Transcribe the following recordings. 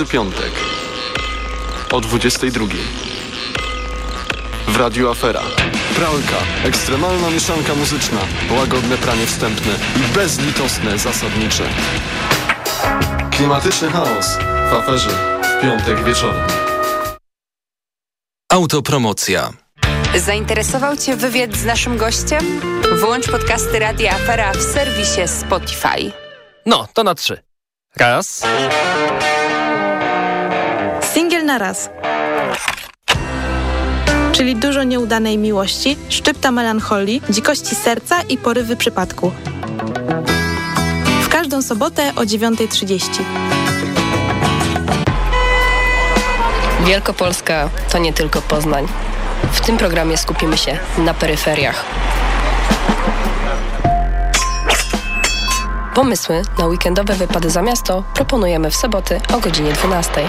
Każdy piątek o 22. W Radiu Afera. Pralka, ekstremalna mieszanka muzyczna, łagodne pranie wstępne i bezlitosne zasadnicze. Klimatyczny chaos w aferze w piątek wieczorem. Autopromocja. Zainteresował Cię wywiad z naszym gościem? Włącz podcasty Radia Afera w serwisie Spotify. No, to na trzy. Raz. Na raz. Czyli dużo nieudanej miłości, szczypta melancholii, dzikości serca i porywy przypadku. W każdą sobotę o 9.30. Wielkopolska to nie tylko Poznań. W tym programie skupimy się na peryferiach. Pomysły na weekendowe wypady za miasto proponujemy w soboty o godzinie 12.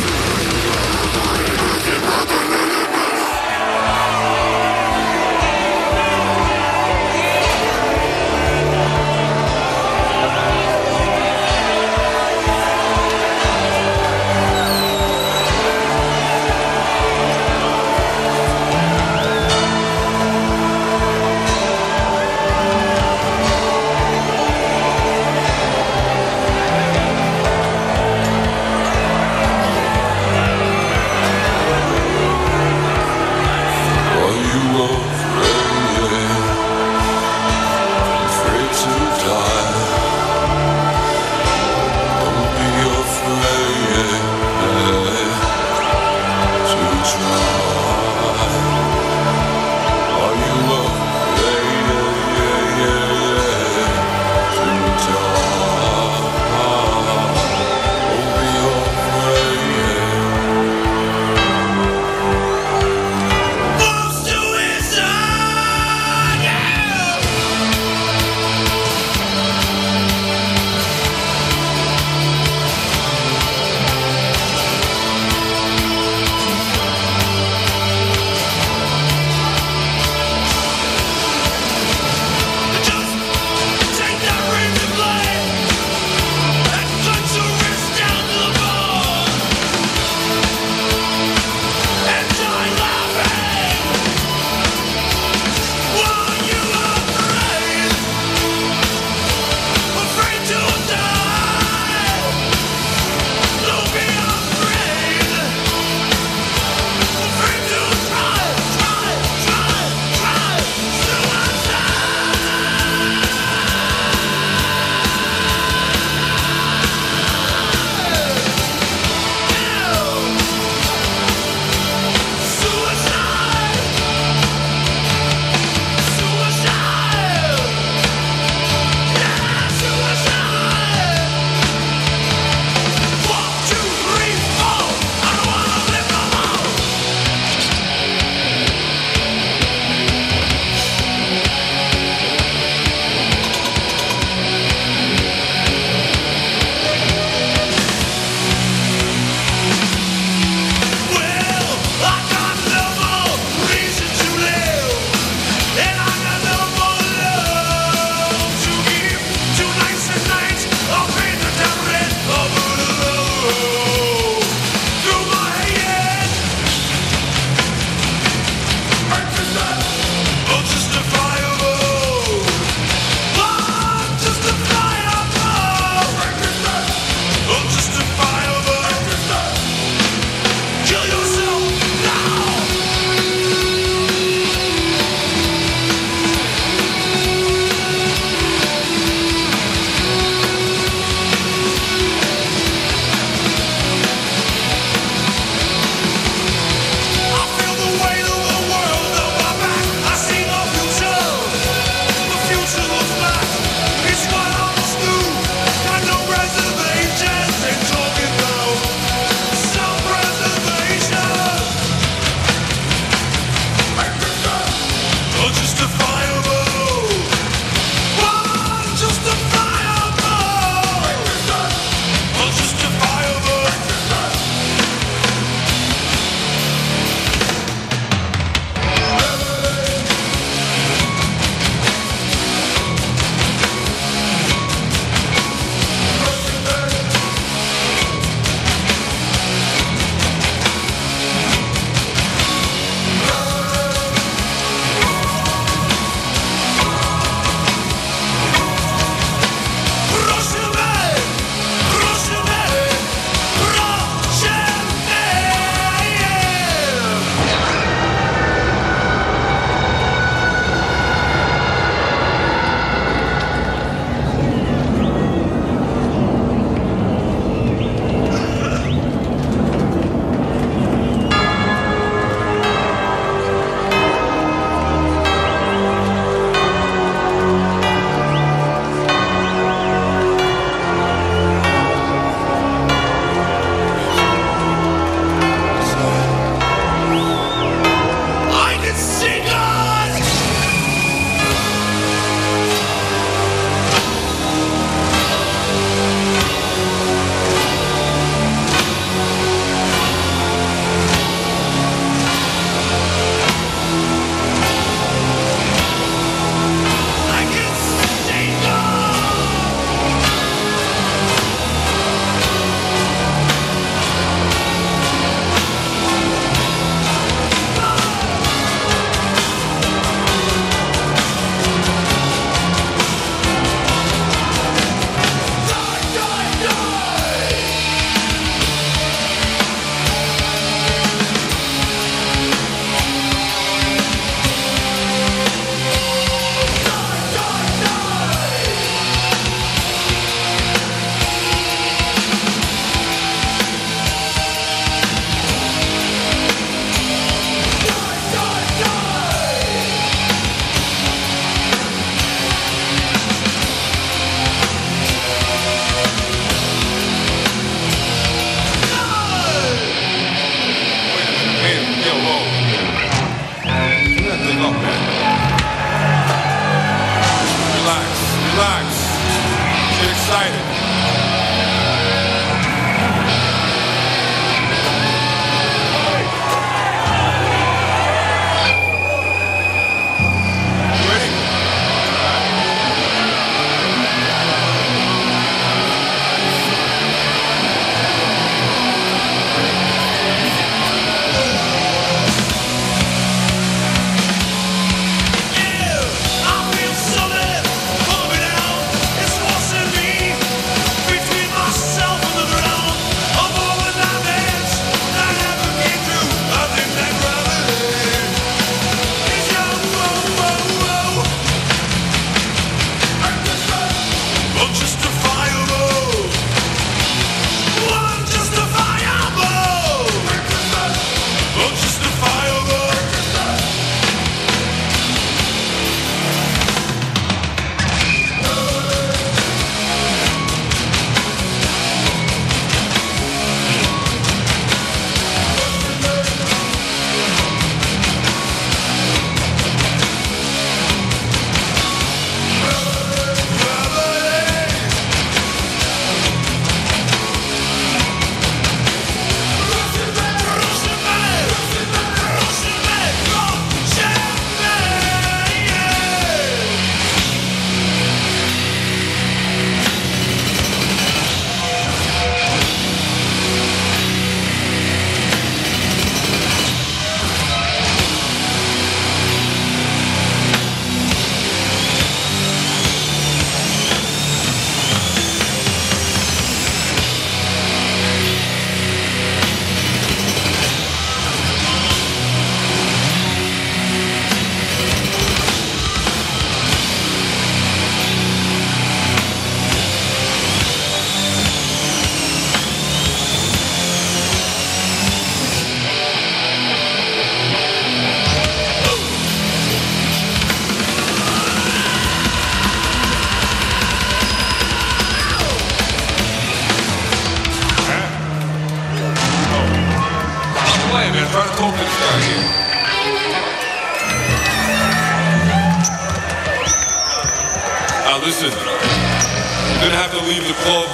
to leave the club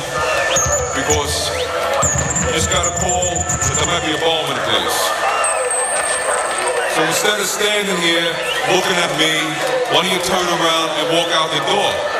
because you just got a call that there might be a bomb in the place. So instead of standing here looking at me, why don't you turn around and walk out the door?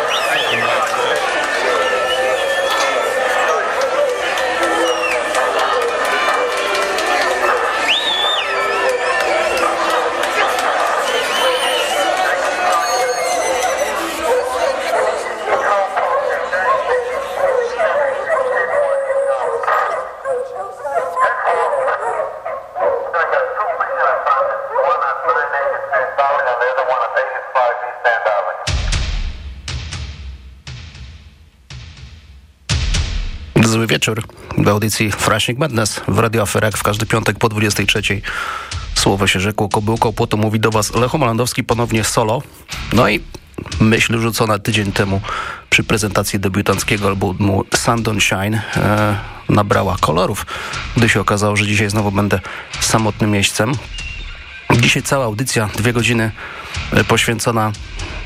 Wieczór w audycji Frashing Madness w Radio Aferak w każdy piątek po 23. Słowo się rzekło, kobyłką to mówi do was Lecho Malandowski ponownie solo. No i myśl rzucona tydzień temu przy prezentacji debiutanckiego albumu Sun Shine e, nabrała kolorów, gdy się okazało, że dzisiaj znowu będę samotnym miejscem. Dzisiaj cała audycja, dwie godziny e, poświęcona,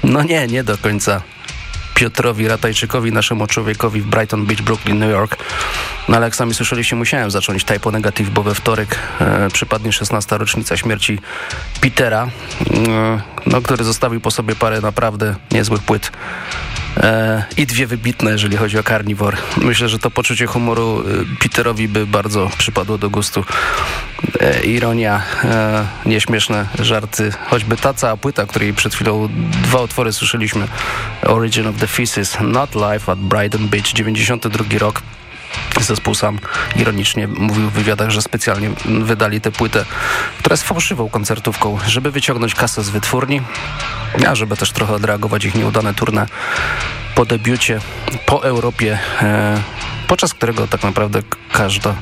no nie, nie do końca Piotrowi Ratajczykowi, naszemu człowiekowi w Brighton Beach, Brooklyn, New York. No ale jak sami słyszeliście, musiałem zacząć typo negatyw, bo we wtorek e, przypadnie 16. rocznica śmierci Petera, e, no, który zostawił po sobie parę naprawdę niezłych płyt. E, I dwie wybitne, jeżeli chodzi o Carnivore. Myślę, że to poczucie humoru e, Peterowi by bardzo przypadło do gustu. E, ironia, e, nieśmieszne żarty, choćby ta cała płyta, której przed chwilą dwa utwory słyszeliśmy. Origin of the Feces, Not Life at Brighton Beach, 92 rok. Zespół sam ironicznie mówił w wywiadach, że specjalnie wydali tę płytę, która jest fałszywą koncertówką, żeby wyciągnąć kasę z wytwórni, a żeby też trochę odreagować ich nieudane turne po debiucie, po Europie, e, podczas którego tak naprawdę każda,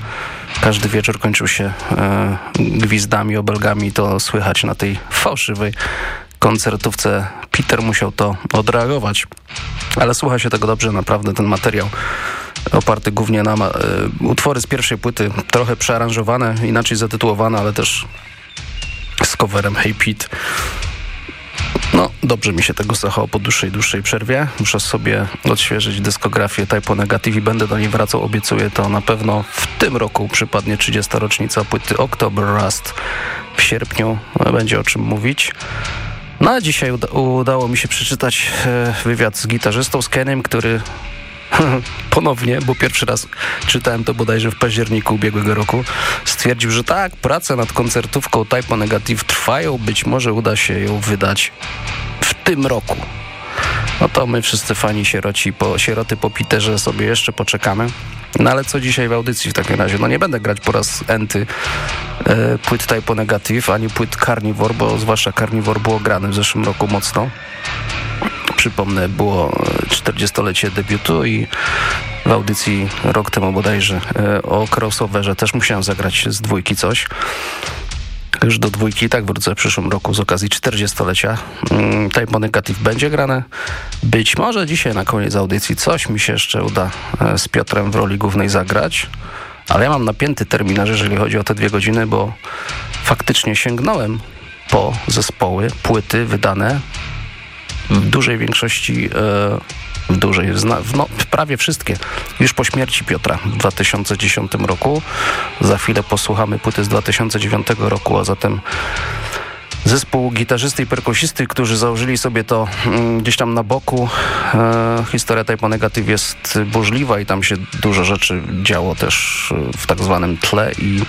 każdy wieczór kończył się e, gwizdami, obelgami. To słychać na tej fałszywej koncertówce. Peter musiał to odreagować, ale słucha się tego dobrze, naprawdę ten materiał oparty głównie na e, utwory z pierwszej płyty, trochę przearanżowane, inaczej zatytułowane, ale też z coverem Hey Pete. No, dobrze mi się tego słuchało po dłuższej, dłuższej przerwie. Muszę sobie odświeżyć dyskografię Typo Negative i będę do niej wracał. Obiecuję to na pewno w tym roku przypadnie 30. rocznica płyty October Rust w sierpniu. Będzie o czym mówić. No a dzisiaj uda udało mi się przeczytać e, wywiad z gitarzystą, z Kenem, który ponownie, bo pierwszy raz czytałem to bodajże w październiku ubiegłego roku, stwierdził, że tak, prace nad koncertówką Typo Negative trwają, być może uda się ją wydać w tym roku. No to my wszyscy fani sieroci po, sieroty po Peterze sobie jeszcze poczekamy. No ale co dzisiaj w audycji w takim razie? No nie będę grać po raz enty e, płyt Typo Negative, ani płyt Carnivore, bo zwłaszcza Carnivore było grane w zeszłym roku mocno. Przypomnę, było 40-lecie debiutu i w audycji rok temu bodajże e, o crossoverze też musiałem zagrać z dwójki coś. Już do dwójki i tak wrócę w przyszłym roku z okazji 40-lecia. Mm, Typo Negative będzie grane. Być może dzisiaj na koniec audycji coś mi się jeszcze uda e, z Piotrem w roli głównej zagrać. Ale ja mam napięty terminarz, jeżeli chodzi o te dwie godziny, bo faktycznie sięgnąłem po zespoły, płyty wydane w dużej większości, e, w dużej, no, prawie wszystkie, już po śmierci Piotra w 2010 roku. Za chwilę posłuchamy płyty z 2009 roku, a zatem zespół gitarzysty i perkusisty, którzy założyli sobie to mm, gdzieś tam na boku. E, historia Typo Negative jest burzliwa i tam się dużo rzeczy działo też w tak zwanym tle i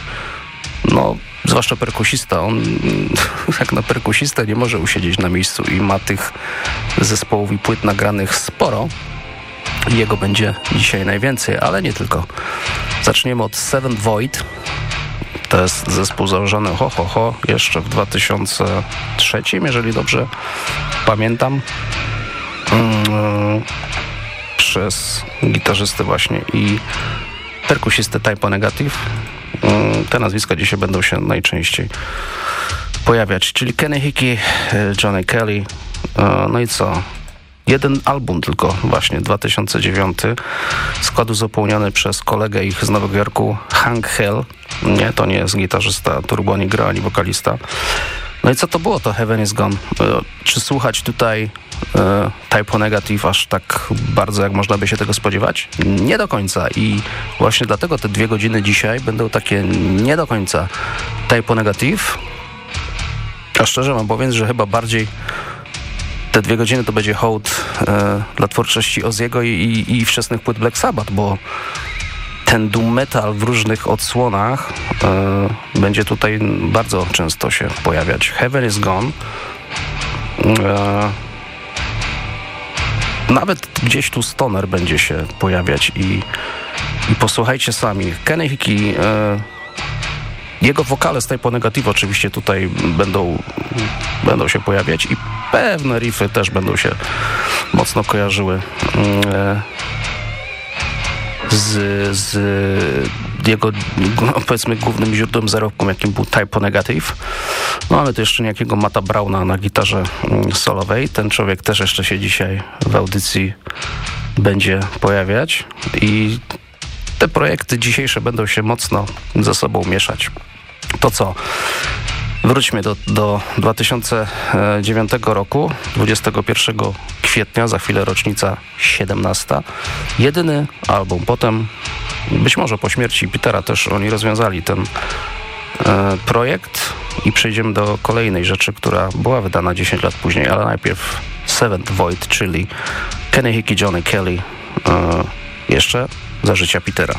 no zwłaszcza perkusista, on jak na perkusistę nie może usiedzieć na miejscu i ma tych zespołów i płyt nagranych sporo. Jego będzie dzisiaj najwięcej, ale nie tylko. Zaczniemy od Seven Void. To jest zespół założony ho, ho, ho, jeszcze w 2003, jeżeli dobrze pamiętam. Mm, przez gitarzystę właśnie i perkusistę Typo Negative. Mm, te nazwiska dzisiaj będą się najczęściej pojawiać, czyli Kenny Hickey, e, Johnny Kelly, e, no i co? Jeden album tylko właśnie, 2009. Skład uzupełniony przez kolegę ich z Nowego Jorku, Hank Hill. Nie, to nie jest gitarzysta turbo, ani gra, ani wokalista. No i co to było to Heaven is Gone? E, czy słuchać tutaj e, Typo Negative aż tak bardzo, jak można by się tego spodziewać? Nie do końca i właśnie dlatego te dwie godziny dzisiaj będą takie nie do końca Typo Negative. A szczerze mam powiedzieć, że chyba bardziej te dwie godziny to będzie hołd e, dla twórczości Oziego i, i, i wczesnych płyt Black Sabbath, bo ten doom metal w różnych odsłonach e, będzie tutaj bardzo często się pojawiać. Heaven is Gone nawet gdzieś tu stoner będzie się pojawiać i, i posłuchajcie sami. Kenny Hickey e, jego wokale z Typo Negative oczywiście tutaj będą, będą się pojawiać i pewne riffy też będą się mocno kojarzyły. E, z, z jego no, powiedzmy głównym źródłem zarobku, jakim był Typo Negative. No mamy tu jeszcze niejakiego Mata Brauna na gitarze mm, solowej. Ten człowiek też jeszcze się dzisiaj w audycji będzie pojawiać i te projekty dzisiejsze będą się mocno ze sobą mieszać. To co? Wróćmy do, do 2009 roku, 21 kwietnia, za chwilę rocznica 17. Jedyny album. Potem, być może po śmierci Petera też oni rozwiązali ten projekt i przejdziemy do kolejnej rzeczy, która była wydana 10 lat później, ale najpierw Seventh Void, czyli Kenny Hickey, Johnny Kelly, e, jeszcze za życia Petera.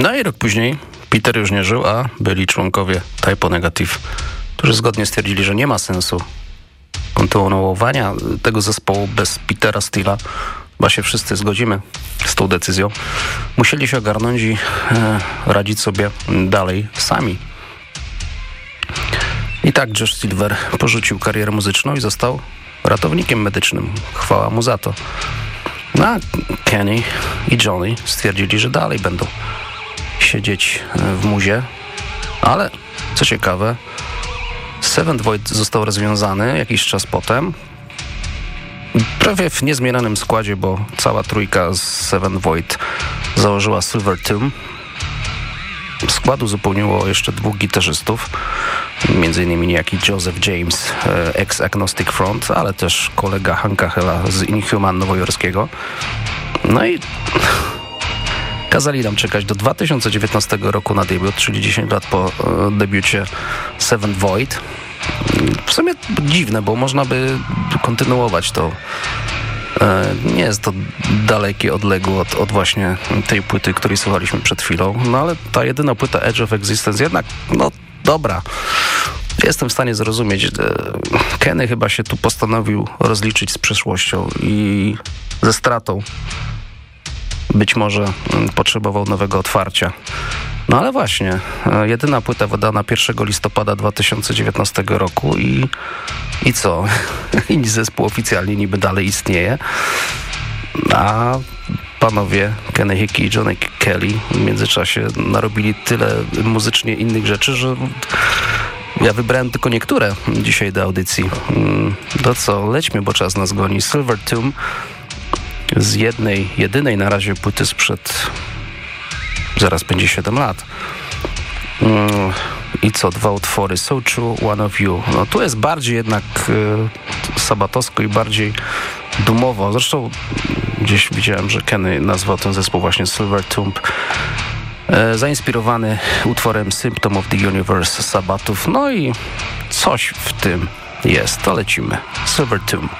No i rok później Peter już nie żył, a byli członkowie Typo Negative, którzy zgodnie stwierdzili, że nie ma sensu kontynuowania tego zespołu bez Petera Steela. Chyba się wszyscy zgodzimy z tą decyzją. Musieli się ogarnąć i e, radzić sobie dalej sami. I tak Josh Silver porzucił karierę muzyczną i został ratownikiem medycznym. Chwała mu za to. No a Kenny i Johnny stwierdzili, że dalej będą siedzieć e, w muzie, ale co ciekawe, Seventh Void został rozwiązany jakiś czas potem. Prawie w niezmienionym składzie, bo cała trójka z Seven Void założyła Silver Tomb. Składu zupełniło jeszcze dwóch gitarzystów, między innymi niejaki Joseph James, e, ex-Agnostic Front, ale też kolega Hanka Hela z Inhuman nowojorskiego. No i kazali nam czekać do 2019 roku na debiut, czyli 10 lat po e, debiucie Seven Void. W sumie dziwne, bo można by kontynuować to. E, nie jest to dalekie, odległe od, od, właśnie tej płyty, której słuchaliśmy przed chwilą. No ale ta jedyna płyta Edge of Existence jednak, no dobra. Jestem w stanie zrozumieć. E, Kenny chyba się tu postanowił rozliczyć z przeszłością i ze stratą. Być może mm, potrzebował nowego otwarcia. No ale właśnie, e, jedyna płyta wydana 1 listopada 2019 roku i, i co? I zespół oficjalnie niby dalej istnieje. A panowie Kenny Hickey i Johnny Kelly w międzyczasie narobili tyle muzycznie innych rzeczy, że ja wybrałem tylko niektóre dzisiaj do audycji. Mm, to co, lećmy, bo czas nas goni. Silver Tomb z jednej, jedynej na razie płyty sprzed zaraz będzie 7 lat. Mm, I co, dwa utwory. So True, One of You. No tu jest bardziej jednak y, sabatowsko i bardziej dumowo. Zresztą gdzieś widziałem, że Kenny nazwał ten zespół właśnie Silver Tomb. E, zainspirowany utworem Symptom of the Universe Sabatów. No i coś w tym jest. To lecimy. Silver Tomb.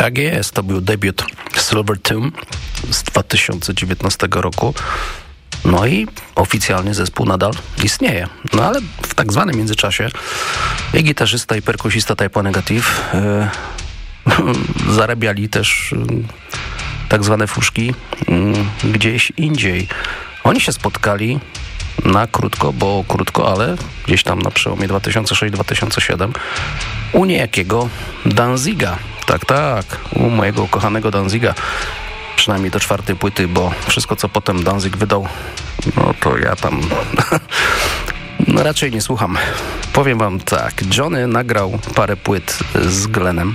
Tak jest, to był debiut Silver Tomb z 2019 roku. No i oficjalnie zespół nadal istnieje. No ale w tak zwanym międzyczasie i gitarzysta i perkusista Type Negative yy, zarabiali też yy, tak zwane fuszki yy, gdzieś indziej. Oni się spotkali na krótko, bo krótko, ale gdzieś tam na przełomie 2006-2007 u niejakiego Danziga. Tak, tak, u mojego ukochanego Danziga. Przynajmniej do czwartej płyty, bo wszystko, co potem Danzig wydał, no to ja tam no raczej nie słucham. Powiem wam tak, Johnny nagrał parę płyt z Glenem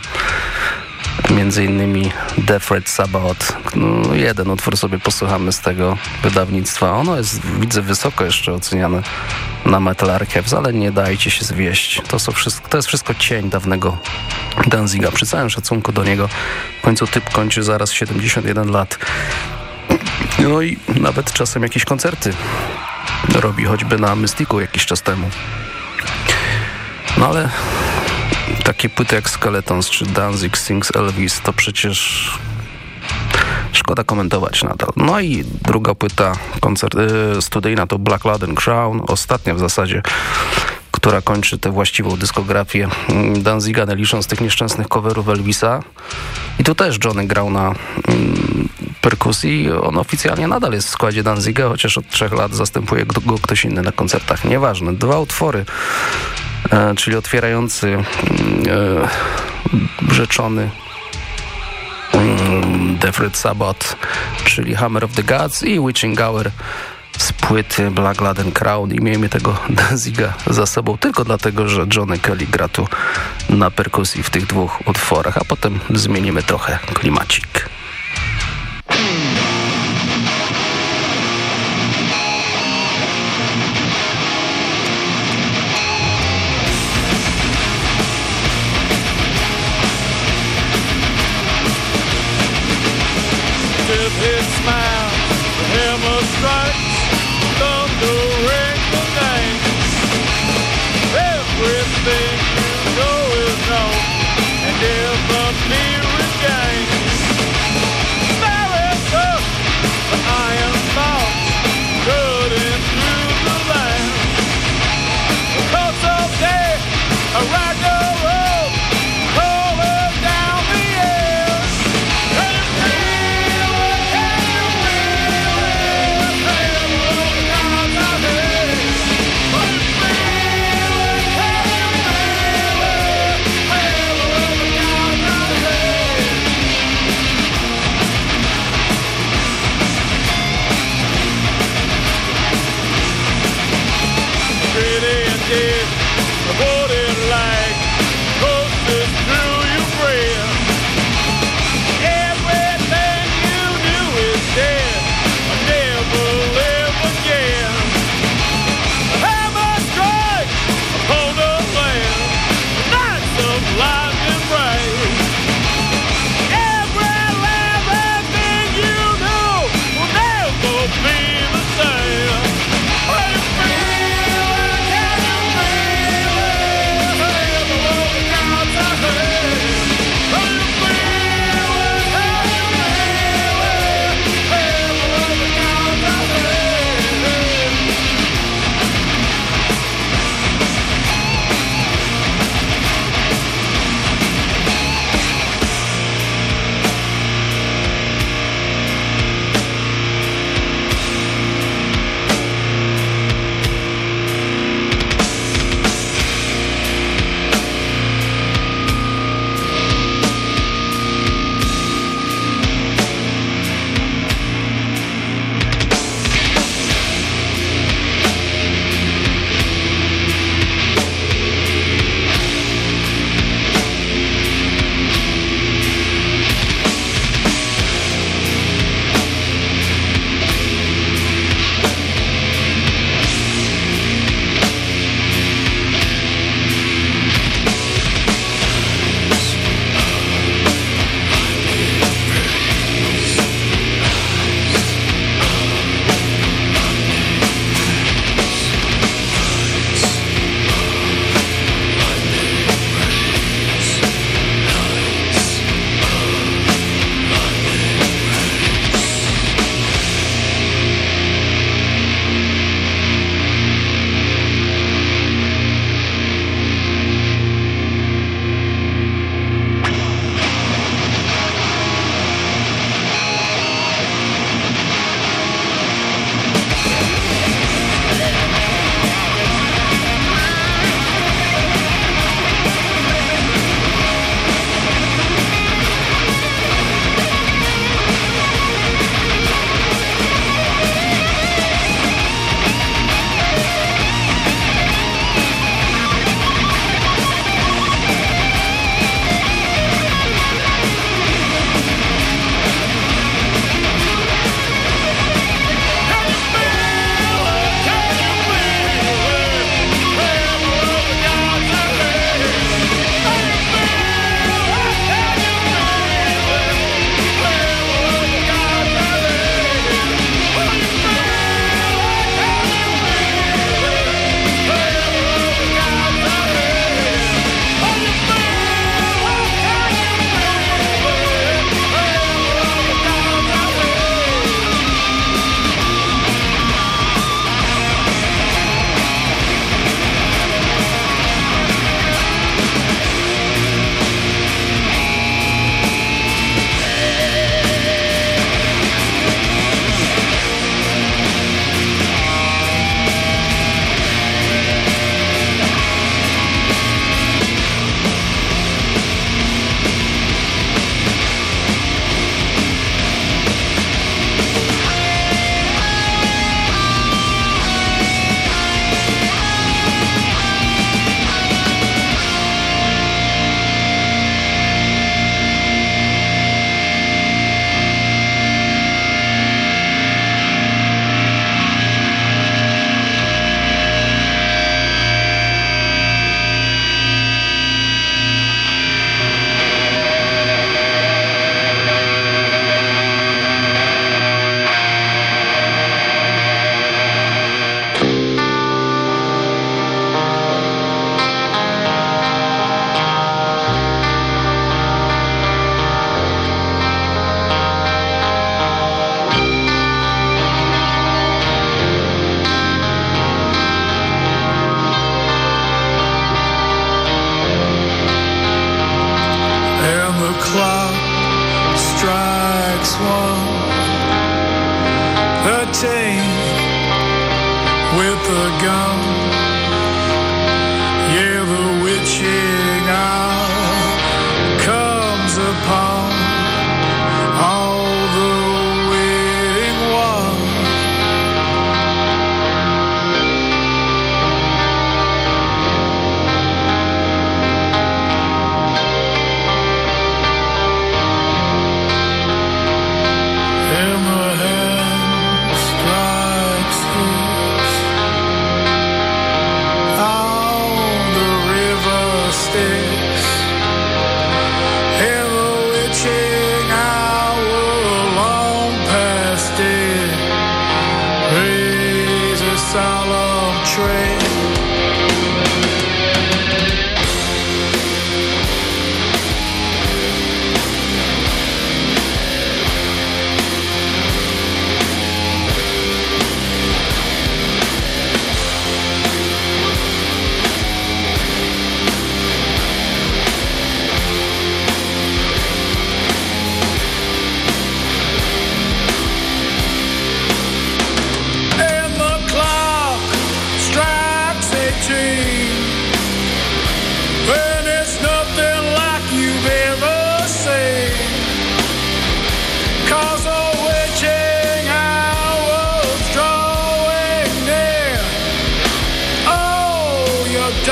między innymi Death Red Sabbath. No, jeden utwór sobie posłuchamy z tego wydawnictwa. Ono jest, widzę, wysoko jeszcze oceniane na Metal Archives, ale nie dajcie się zwieść. To, są wszystko, to jest wszystko cień dawnego Danziga. Przy całym szacunku do niego w końcu typ kończy zaraz 71 lat. No i nawet czasem jakieś koncerty robi, choćby na Mystiku jakiś czas temu. No ale takie płyty jak Skeletons czy Danzig Sings Elvis to przecież szkoda komentować nadal. No i druga płyta koncert, y, studyjna to Black Laden Crown, ostatnia w zasadzie która kończy tę właściwą dyskografię mm, Danziga, licząc tych nieszczęsnych coverów Elvisa. I tu też Johnny grał na mm, perkusji. On oficjalnie nadal jest w składzie Danziga, chociaż od trzech lat zastępuje go ktoś inny na koncertach. Nieważne. Dwa utwory czyli otwierający mm, e, rzeczony mm, Defred Sabbath, czyli Hammer of the Gods i Witching Hour z płyty Black Laden Crown i miejmy tego Danziga za sobą tylko dlatego, że Johnny Kelly gra tu na perkusji w tych dwóch utworach, a potem zmienimy trochę klimacik.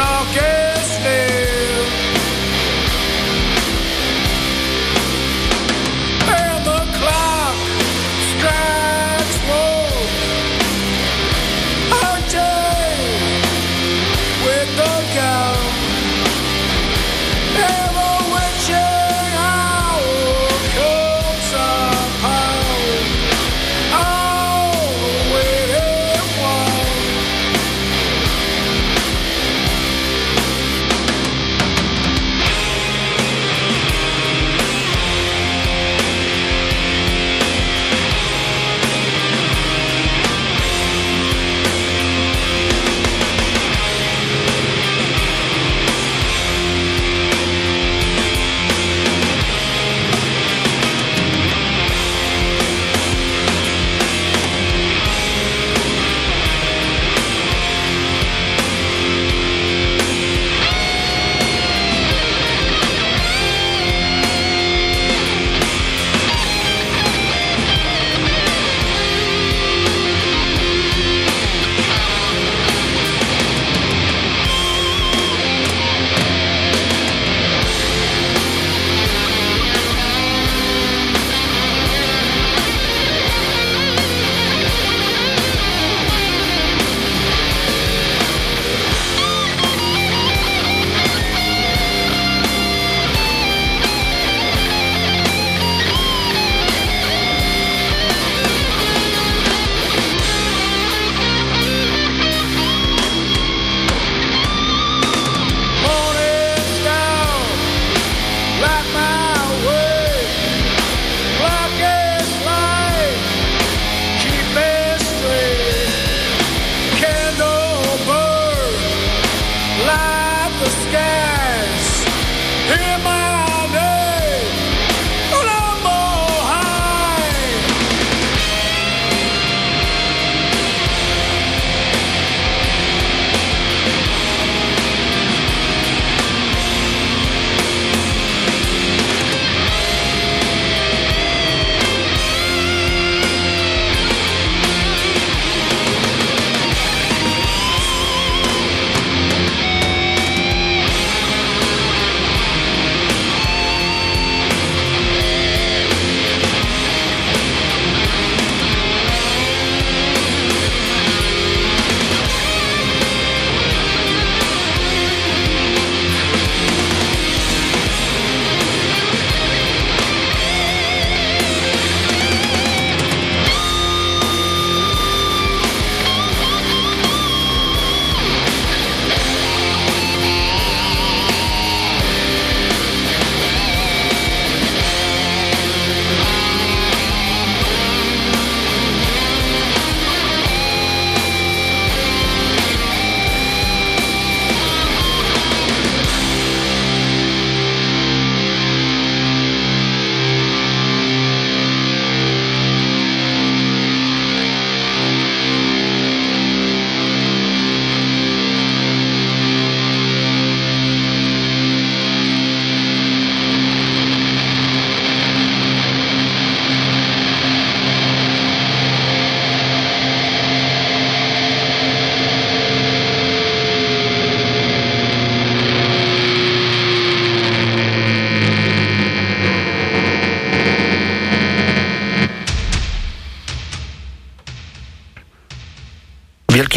talking.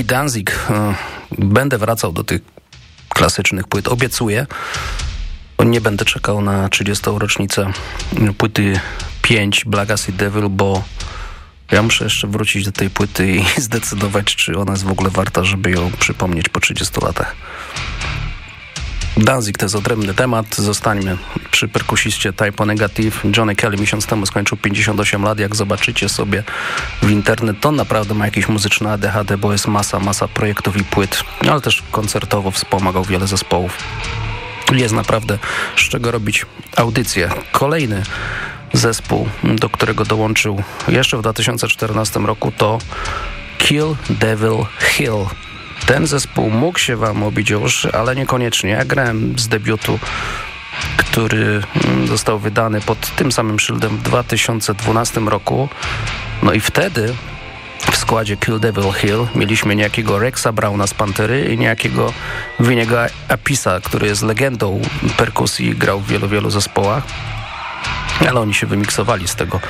Danzig. E, będę wracał do tych klasycznych płyt, obiecuję. Nie będę czekał na 30. rocznicę płyty 5 Black Acid Devil, bo ja muszę jeszcze wrócić do tej płyty i zdecydować, czy ona jest w ogóle warta, żeby ją przypomnieć po 30 latach. Danzig to jest odrębny temat. Zostańmy przy perkusiście Typo Negative. Johnny Kelly miesiąc temu skończył 58 lat. Jak zobaczycie sobie w internet, to naprawdę ma jakieś muzyczne ADHD, bo jest masa, masa projektów i płyt, ale też koncertowo wspomagał wiele zespołów. Jest naprawdę z czego robić audycję. Kolejny zespół, do którego dołączył jeszcze w 2014 roku to Kill Devil Hill. Ten zespół mógł się wam obić uszy, ale niekoniecznie. Ja grałem z debiutu, który mm, został wydany pod tym samym szyldem w 2012 roku. No i wtedy w składzie Kill Devil Hill mieliśmy niejakiego Rexa Browna z Pantery i niejakiego Winiego Apisa, który jest legendą perkusji i grał w wielu, wielu zespołach. Ale oni się wymiksowali z tego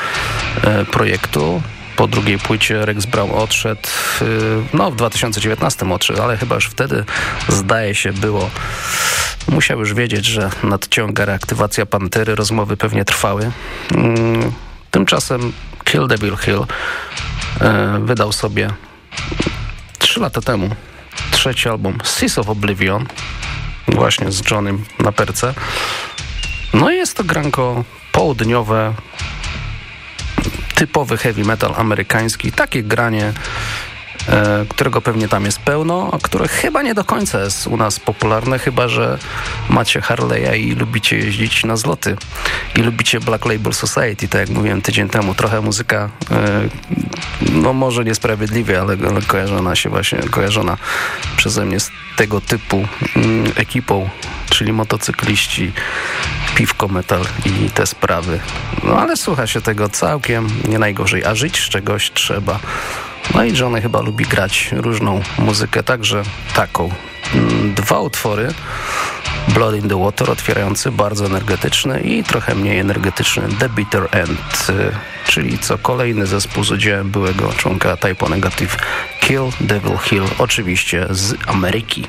e, projektu po drugiej płycie Rex Brown odszedł, y, no w 2019 odszedł, ale chyba już wtedy zdaje się było, musiał już wiedzieć, że nadciąga reaktywacja Pantery, rozmowy pewnie trwały. Mm, tymczasem Kill Devil Hill y, wydał sobie trzy lata temu trzeci album Seas of Oblivion właśnie z Johnem na perce. No i jest to granko południowe, typowy heavy metal amerykański, takie granie e, którego pewnie tam jest pełno, a które chyba nie do końca jest u nas popularne, chyba że macie Harley'a i lubicie jeździć na zloty i lubicie Black Label Society, tak jak mówiłem tydzień temu. Trochę muzyka, e, no może niesprawiedliwie, ale, ale kojarzona się właśnie, kojarzona przeze mnie z tego typu mm, ekipą, czyli motocykliści, piwko metal i te sprawy. No ale słucha się tego całkiem nie najgorzej, a żyć z czegoś trzeba. No i Johnny chyba lubi grać różną muzykę, także taką. Mm, dwa utwory. Blood in the Water, otwierający, bardzo energetyczny i trochę mniej energetyczny The Bitter End, y, czyli co kolejny zespół z udziałem byłego członka Typo Negative Kill Devil Hill, oczywiście z Ameryki.